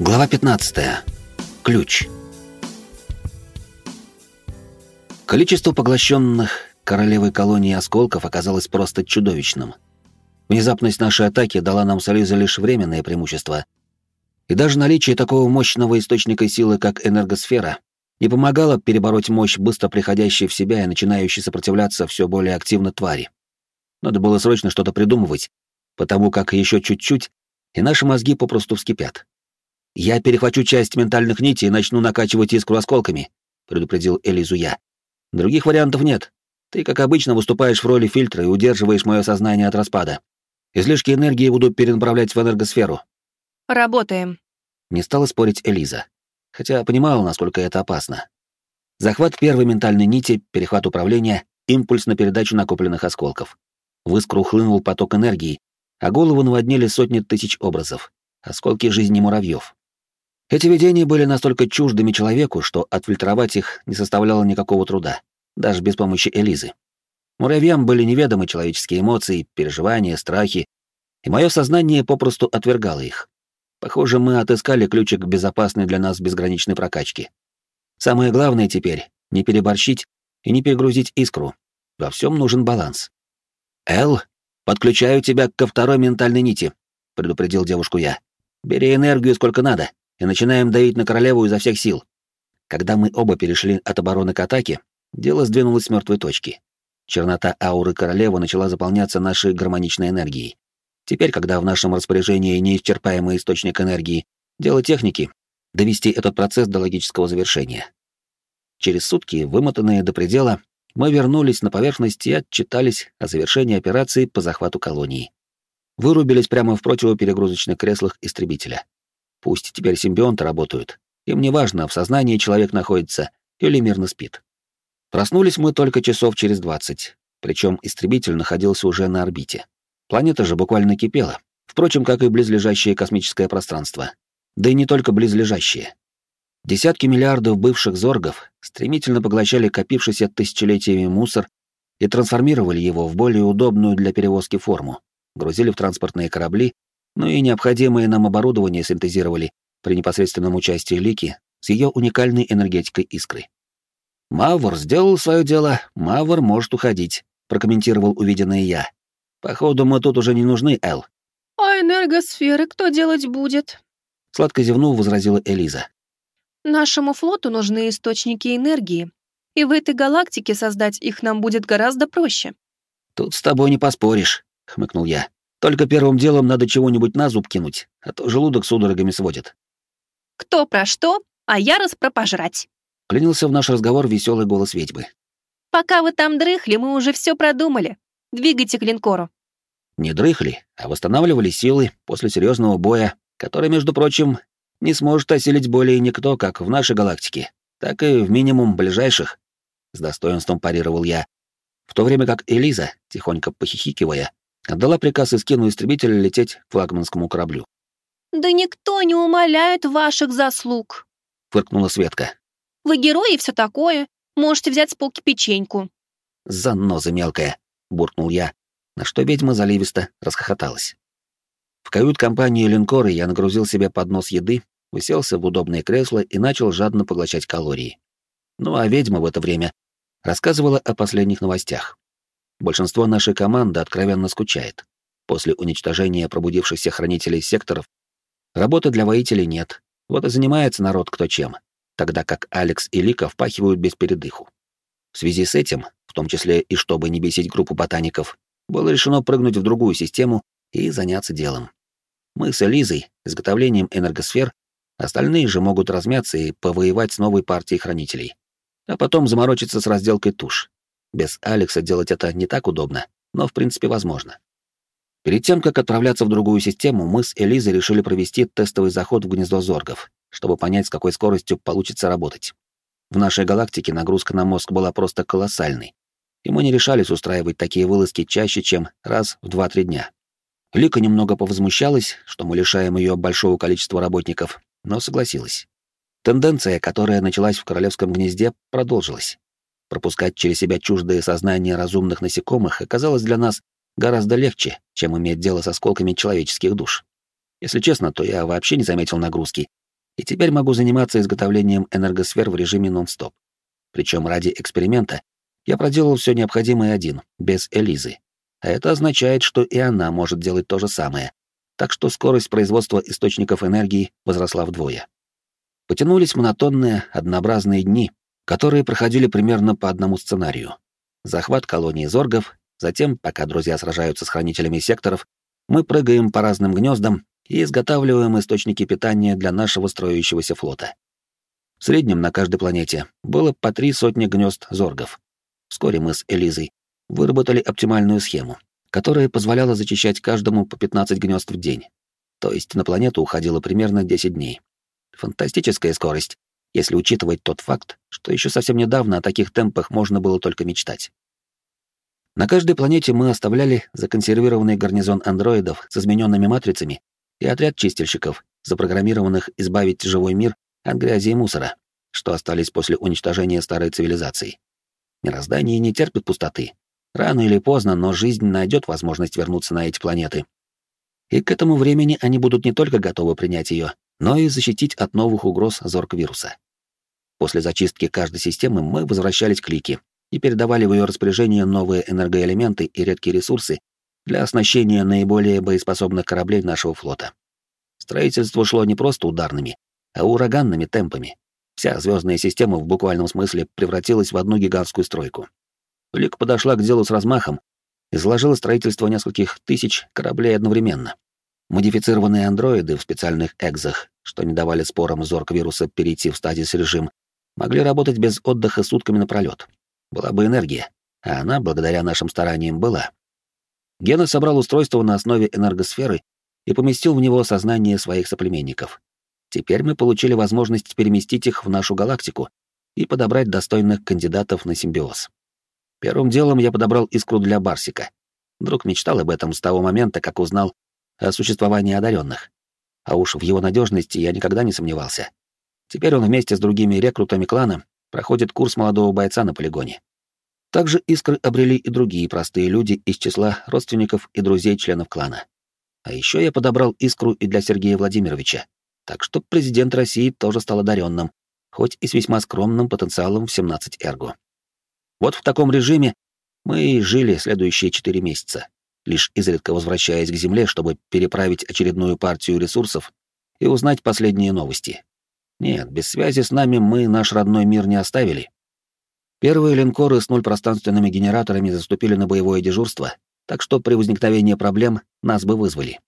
Глава 15. Ключ. Количество поглощенных королевой колонии осколков оказалось просто чудовищным. Внезапность нашей атаки дала нам с Ализой лишь временное преимущество. И даже наличие такого мощного источника силы, как энергосфера, не помогало перебороть мощь быстро приходящей в себя и начинающей сопротивляться все более активно твари. Надо было срочно что-то придумывать, потому как еще чуть-чуть, и наши мозги попросту вскипят. «Я перехвачу часть ментальных нитей и начну накачивать искру осколками», — предупредил Элизу я. «Других вариантов нет. Ты, как обычно, выступаешь в роли фильтра и удерживаешь мое сознание от распада. Излишки энергии буду перенаправлять в энергосферу». «Работаем», — не стала спорить Элиза, хотя понимала, насколько это опасно. Захват первой ментальной нити, перехват управления, импульс на передачу накопленных осколков. В искру хлынул поток энергии, а голову наводнили сотни тысяч образов, осколки жизни муравьев. Эти видения были настолько чуждыми человеку, что отфильтровать их не составляло никакого труда, даже без помощи Элизы. Муравьям были неведомы человеческие эмоции, переживания, страхи, и мое сознание попросту отвергало их. Похоже, мы отыскали ключик безопасной для нас безграничной прокачке. Самое главное теперь — не переборщить и не перегрузить искру. Во всем нужен баланс. «Эл, подключаю тебя ко второй ментальной нити», — предупредил девушку я. «Бери энергию сколько надо и начинаем давить на королеву изо всех сил. Когда мы оба перешли от обороны к атаке, дело сдвинулось с мертвой точки. Чернота ауры королевы начала заполняться нашей гармоничной энергией. Теперь, когда в нашем распоряжении неисчерпаемый источник энергии, дело техники — довести этот процесс до логического завершения. Через сутки, вымотанные до предела, мы вернулись на поверхность и отчитались о завершении операции по захвату колонии. Вырубились прямо в противоперегрузочных креслах истребителя. Пусть теперь симбионты работают. Им не важно, в сознании человек находится или мирно спит. Проснулись мы только часов через двадцать, причем истребитель находился уже на орбите. Планета же буквально кипела, впрочем, как и близлежащее космическое пространство. Да и не только близлежащее. Десятки миллиардов бывших зоргов стремительно поглощали копившийся тысячелетиями мусор и трансформировали его в более удобную для перевозки форму, грузили в транспортные корабли но и необходимое нам оборудование синтезировали при непосредственном участии Лики с ее уникальной энергетикой искры. «Мавр сделал свое дело, Мавр может уходить», — прокомментировал увиденное я. «Походу, мы тут уже не нужны, Эл». «А энергосферы кто делать будет?» Сладко зевнув, возразила Элиза. «Нашему флоту нужны источники энергии, и в этой галактике создать их нам будет гораздо проще». «Тут с тобой не поспоришь», — хмыкнул я. Только первым делом надо чего-нибудь на зуб кинуть, а то желудок судорогами сводит. Кто про что, а я раз про пожрать. Клянился в наш разговор веселый голос ведьмы. Пока вы там дрыхли, мы уже все продумали. Двигайте к линкору. Не дрыхли, а восстанавливали силы после серьезного боя, который, между прочим, не сможет осилить более никто как в нашей галактике, так и в минимум ближайших. С достоинством парировал я, в то время как Элиза, тихонько похихикивая, Отдала приказ Искину истребителя лететь к флагманскому кораблю. «Да никто не умоляет ваших заслуг», — фыркнула Светка. «Вы герои и все такое. Можете взять с полки печеньку». «Заноза мелкая», — буркнул я, на что ведьма заливисто расхохоталась. В кают-компании линкора я нагрузил себе поднос еды, уселся в удобное кресло и начал жадно поглощать калории. Ну а ведьма в это время рассказывала о последних новостях. Большинство нашей команды откровенно скучает. После уничтожения пробудившихся хранителей секторов работы для воителей нет, вот и занимается народ кто чем, тогда как Алекс и Лика впахивают без передыху. В связи с этим, в том числе и чтобы не бесить группу ботаников, было решено прыгнуть в другую систему и заняться делом. Мы с Элизой, изготовлением энергосфер, остальные же могут размяться и повоевать с новой партией хранителей. А потом заморочиться с разделкой туш. Без Алекса делать это не так удобно, но в принципе возможно. Перед тем, как отправляться в другую систему, мы с Элизой решили провести тестовый заход в гнездо зоргов, чтобы понять, с какой скоростью получится работать. В нашей галактике нагрузка на мозг была просто колоссальной, и мы не решались устраивать такие вылазки чаще, чем раз в 2-3 дня. Лика немного повозмущалась, что мы лишаем ее большого количества работников, но согласилась. Тенденция, которая началась в королевском гнезде, продолжилась. Пропускать через себя чуждое сознание разумных насекомых оказалось для нас гораздо легче, чем иметь дело с осколками человеческих душ. Если честно, то я вообще не заметил нагрузки, и теперь могу заниматься изготовлением энергосфер в режиме нон-стоп. Причем ради эксперимента я проделал все необходимое один, без Элизы. А это означает, что и она может делать то же самое. Так что скорость производства источников энергии возросла вдвое. Потянулись монотонные, однообразные дни, которые проходили примерно по одному сценарию. Захват колонии зоргов, затем, пока друзья сражаются с хранителями секторов, мы прыгаем по разным гнездам и изготавливаем источники питания для нашего строящегося флота. В среднем на каждой планете было по три сотни гнезд зоргов. Вскоре мы с Элизой выработали оптимальную схему, которая позволяла зачищать каждому по 15 гнезд в день. То есть на планету уходило примерно 10 дней. Фантастическая скорость, если учитывать тот факт, что еще совсем недавно о таких темпах можно было только мечтать. На каждой планете мы оставляли законсервированный гарнизон андроидов с измененными матрицами и отряд чистильщиков, запрограммированных избавить живой мир от грязи и мусора, что остались после уничтожения старой цивилизации. Мироздание не терпит пустоты. Рано или поздно, но жизнь найдет возможность вернуться на эти планеты. И к этому времени они будут не только готовы принять ее, но и защитить от новых угроз зорг-вируса. После зачистки каждой системы мы возвращались к Лике и передавали в ее распоряжение новые энергоэлементы и редкие ресурсы для оснащения наиболее боеспособных кораблей нашего флота. Строительство шло не просто ударными, а ураганными темпами. Вся звездная система в буквальном смысле превратилась в одну гигантскую стройку. Лик подошла к делу с размахом и заложила строительство нескольких тысяч кораблей одновременно. Модифицированные андроиды в специальных экзах, что не давали спорам зорг-вируса перейти в стазис-режим, могли работать без отдыха сутками напролёт. Была бы энергия, а она, благодаря нашим стараниям, была. Гена собрал устройство на основе энергосферы и поместил в него сознание своих соплеменников. Теперь мы получили возможность переместить их в нашу галактику и подобрать достойных кандидатов на симбиоз. Первым делом я подобрал искру для Барсика. Друг мечтал об этом с того момента, как узнал о существовании одаренных. А уж в его надежности я никогда не сомневался. Теперь он вместе с другими рекрутами клана проходит курс молодого бойца на полигоне. Также искры обрели и другие простые люди из числа родственников и друзей членов клана. А еще я подобрал искру и для Сергея Владимировича. Так что президент России тоже стал одаренным, хоть и с весьма скромным потенциалом в 17 эрго. Вот в таком режиме мы и жили следующие четыре месяца, лишь изредка возвращаясь к Земле, чтобы переправить очередную партию ресурсов и узнать последние новости. Нет, без связи с нами мы наш родной мир не оставили. Первые линкоры с нульпространственными генераторами заступили на боевое дежурство, так что при возникновении проблем нас бы вызвали.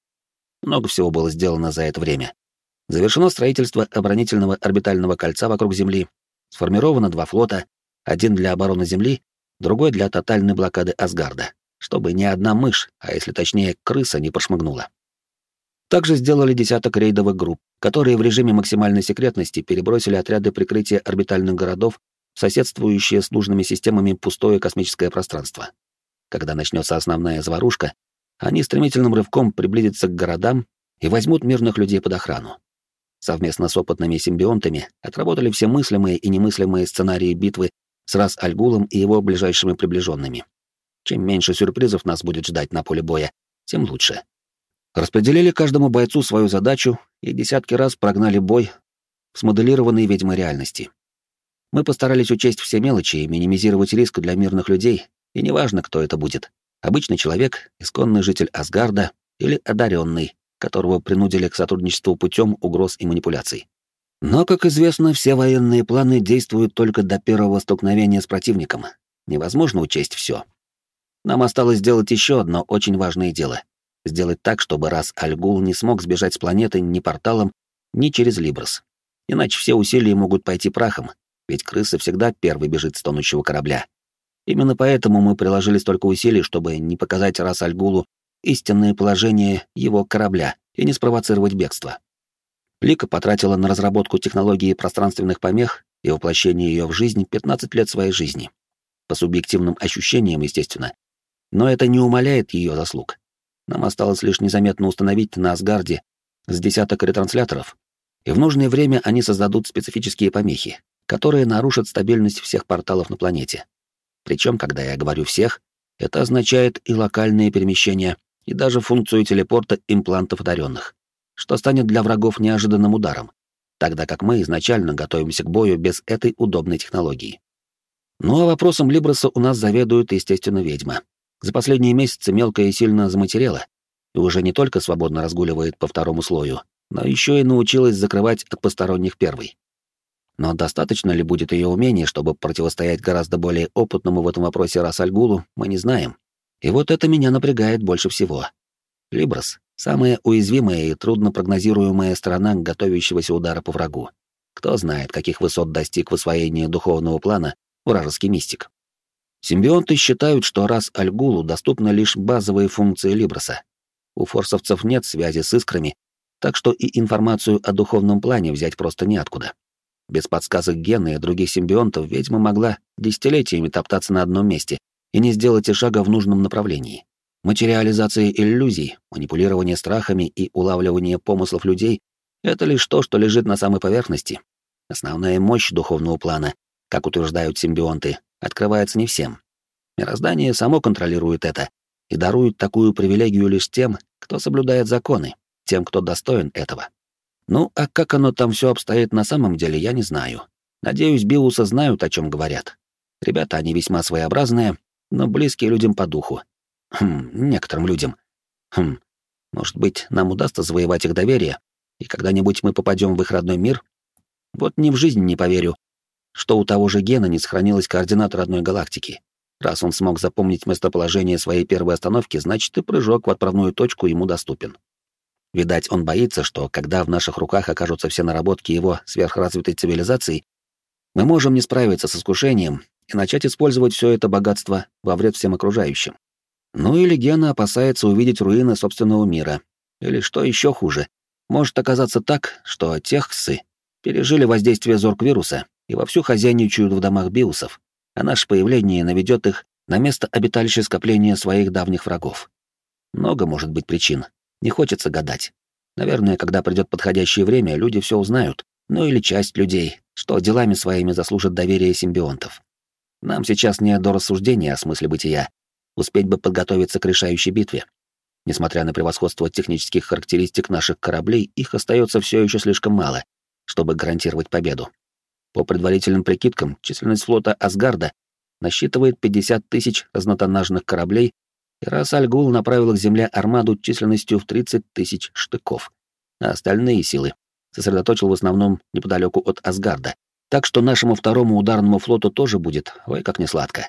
Много всего было сделано за это время. Завершено строительство оборонительного орбитального кольца вокруг Земли, сформировано два флота, один для обороны Земли, другой для тотальной блокады Асгарда, чтобы ни одна мышь, а если точнее крыса, не прошмыгнула. Также сделали десяток рейдовых групп, которые в режиме максимальной секретности перебросили отряды прикрытия орбитальных городов соседствующее с нужными системами пустое космическое пространство. Когда начнется основная заварушка, они стремительным рывком приблизятся к городам и возьмут мирных людей под охрану. Совместно с опытными симбионтами отработали все мыслимые и немыслимые сценарии битвы с Рас Альгулом и его ближайшими приближенными. Чем меньше сюрпризов нас будет ждать на поле боя, тем лучше. Распределили каждому бойцу свою задачу и десятки раз прогнали бой в смоделированной ведьмой реальности. Мы постарались учесть все мелочи и минимизировать риск для мирных людей, и неважно, кто это будет. Обычный человек, исконный житель Асгарда или одаренный, которого принудили к сотрудничеству путем угроз и манипуляций. Но, как известно, все военные планы действуют только до первого столкновения с противником. Невозможно учесть все. Нам осталось сделать еще одно очень важное дело. Сделать так, чтобы раз Альгул не смог сбежать с планеты ни порталом, ни через Либрос. Иначе все усилия могут пойти прахом, ведь крыса всегда первый бежит с тонущего корабля. Именно поэтому мы приложили столько усилий, чтобы не показать раз Альгулу истинное положение его корабля и не спровоцировать бегство. Лика потратила на разработку технологии пространственных помех и воплощение ее в жизнь 15 лет своей жизни. По субъективным ощущениям, естественно. Но это не умаляет ее заслуг. Нам осталось лишь незаметно установить на Асгарде с десяток ретрансляторов, и в нужное время они создадут специфические помехи, которые нарушат стабильность всех порталов на планете. Причем, когда я говорю «всех», это означает и локальные перемещения, и даже функцию телепорта имплантов одаренных, что станет для врагов неожиданным ударом. тогда как мы изначально готовимся к бою без этой удобной технологии. Ну а вопросом Либроса у нас заведует, естественно, ведьма. За последние месяцы мелкая сильно заматерела, и уже не только свободно разгуливает по второму слою, но еще и научилась закрывать от посторонних первый. Но достаточно ли будет ее умений, чтобы противостоять гораздо более опытному в этом вопросе Расальгулу, мы не знаем. И вот это меня напрягает больше всего. Либрос — самая уязвимая и трудно прогнозируемая сторона готовящегося удара по врагу. Кто знает, каких высот достиг в освоении духовного плана вражеский мистик. Симбионты считают, что раз Альгулу доступны лишь базовые функции Либроса. У форсовцев нет связи с искрами, так что и информацию о духовном плане взять просто неоткуда. Без подсказок Гена и других симбионтов ведьма могла десятилетиями топтаться на одном месте и не сделать и шага в нужном направлении. Материализация иллюзий, манипулирование страхами и улавливание помыслов людей — это лишь то, что лежит на самой поверхности. Основная мощь духовного плана, как утверждают симбионты, открывается не всем. Мироздание само контролирует это и дарует такую привилегию лишь тем, кто соблюдает законы, тем, кто достоин этого. Ну, а как оно там все обстоит на самом деле, я не знаю. Надеюсь, Биуса знают, о чем говорят. Ребята, они весьма своеобразные, но близкие людям по духу. Хм, некоторым людям. Хм, может быть, нам удастся завоевать их доверие, и когда-нибудь мы попадем в их родной мир? Вот ни в жизнь не поверю, что у того же Гена не сохранилась координат родной галактики. Раз он смог запомнить местоположение своей первой остановки, значит и прыжок в отправную точку ему доступен. Видать, он боится, что, когда в наших руках окажутся все наработки его сверхразвитой цивилизации, мы можем не справиться с искушением и начать использовать все это богатство во вред всем окружающим. Ну или Гена опасается увидеть руины собственного мира. Или, что еще хуже, может оказаться так, что техсы пережили воздействие зорг-вируса и вовсю хозяйничают в домах биусов, а наше появление наведет их на место обиталища скопления своих давних врагов. Много может быть причин, не хочется гадать. Наверное, когда придет подходящее время, люди все узнают, ну или часть людей, что делами своими заслужат доверие симбионтов. Нам сейчас не до рассуждения о смысле бытия. Успеть бы подготовиться к решающей битве. Несмотря на превосходство технических характеристик наших кораблей, их остается все еще слишком мало, чтобы гарантировать победу. По предварительным прикидкам, численность флота Асгарда насчитывает 50 тысяч разнотоннажных кораблей и раз Альгул направил к земле армаду численностью в 30 тысяч штыков, а остальные силы сосредоточил в основном неподалеку от Асгарда, так что нашему второму ударному флоту тоже будет, ой, как несладко.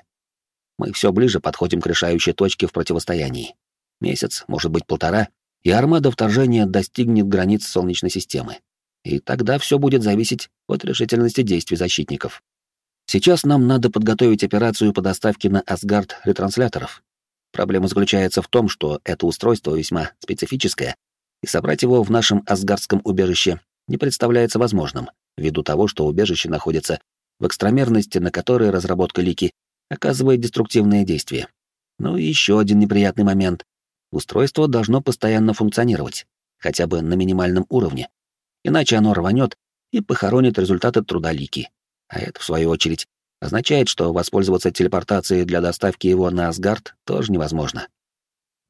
Мы все ближе подходим к решающей точке в противостоянии. Месяц, может быть, полтора, и армада вторжения достигнет границ Солнечной системы. И тогда все будет зависеть от решительности действий защитников. Сейчас нам надо подготовить операцию по доставке на Асгард ретрансляторов, Проблема заключается в том, что это устройство весьма специфическое, и собрать его в нашем асгардском убежище не представляется возможным, ввиду того, что убежище находится в экстрамерности, на которой разработка Лики оказывает деструктивное действие. Ну и еще один неприятный момент. Устройство должно постоянно функционировать, хотя бы на минимальном уровне, иначе оно рванет и похоронит результаты труда Лики. А это, в свою очередь, означает, что воспользоваться телепортацией для доставки его на Асгард тоже невозможно.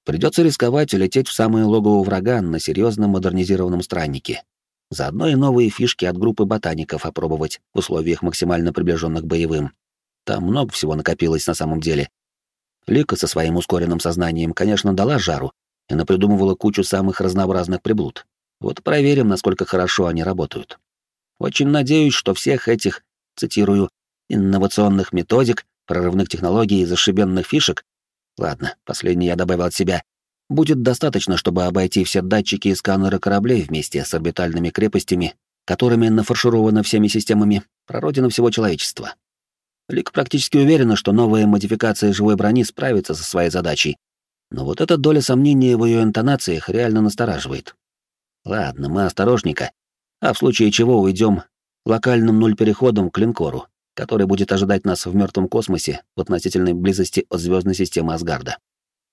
Придется рисковать и лететь в самое логово врага на серьезном модернизированном страннике. Заодно и новые фишки от группы ботаников опробовать в условиях максимально приближенных боевым. Там много всего накопилось на самом деле. Лика со своим ускоренным сознанием, конечно, дала жару и напридумывала кучу самых разнообразных приблуд. Вот проверим, насколько хорошо они работают. Очень надеюсь, что всех этих, цитирую, инновационных методик, прорывных технологий и зашибенных фишек, ладно, последнее я добавил от себя, будет достаточно, чтобы обойти все датчики и сканеры кораблей вместе с орбитальными крепостями, которыми нафаршировано всеми системами прародина всего человечества. Лик практически уверена, что новая модификация живой брони справится со своей задачей, но вот эта доля сомнения в ее интонациях реально настораживает. Ладно, мы осторожненько, а в случае чего уйдем локальным нуль-переходом к линкору, который будет ожидать нас в мертвом космосе в относительной близости от звездной системы Асгарда.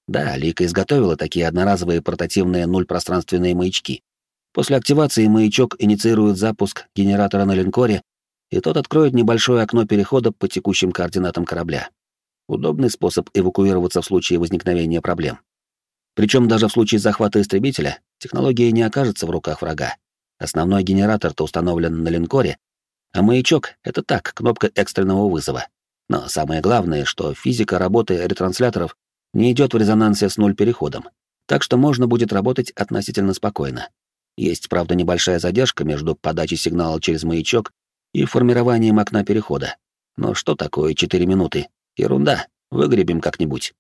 Да, Лика изготовила такие одноразовые портативные нуль-пространственные маячки. После активации маячок инициирует запуск генератора на линкоре, и тот откроет небольшое окно перехода по текущим координатам корабля. Удобный способ эвакуироваться в случае возникновения проблем. Причем даже в случае захвата истребителя технология не окажется в руках врага. Основной генератор-то установлен на линкоре, а маячок — это так, кнопка экстренного вызова. Но самое главное, что физика работы ретрансляторов не идет в резонансе с нуль-переходом, так что можно будет работать относительно спокойно. Есть, правда, небольшая задержка между подачей сигнала через маячок и формированием окна перехода. Но что такое 4 минуты? Ерунда, выгребем как-нибудь.